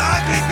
ugly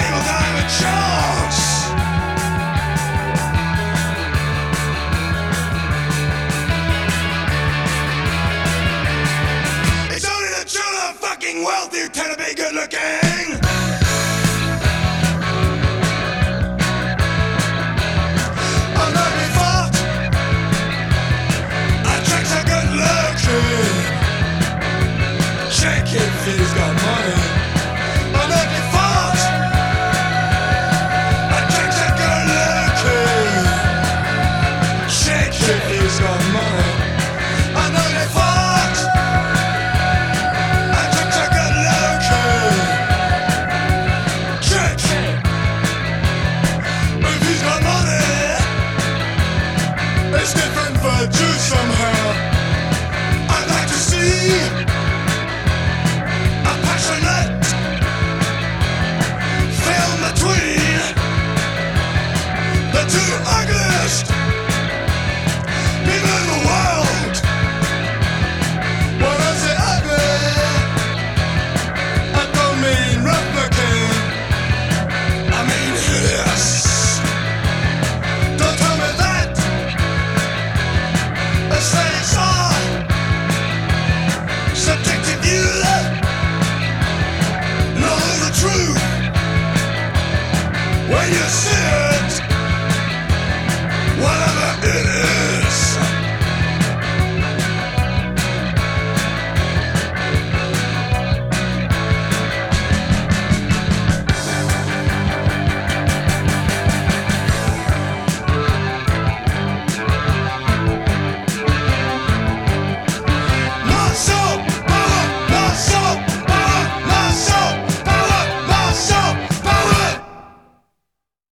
you see?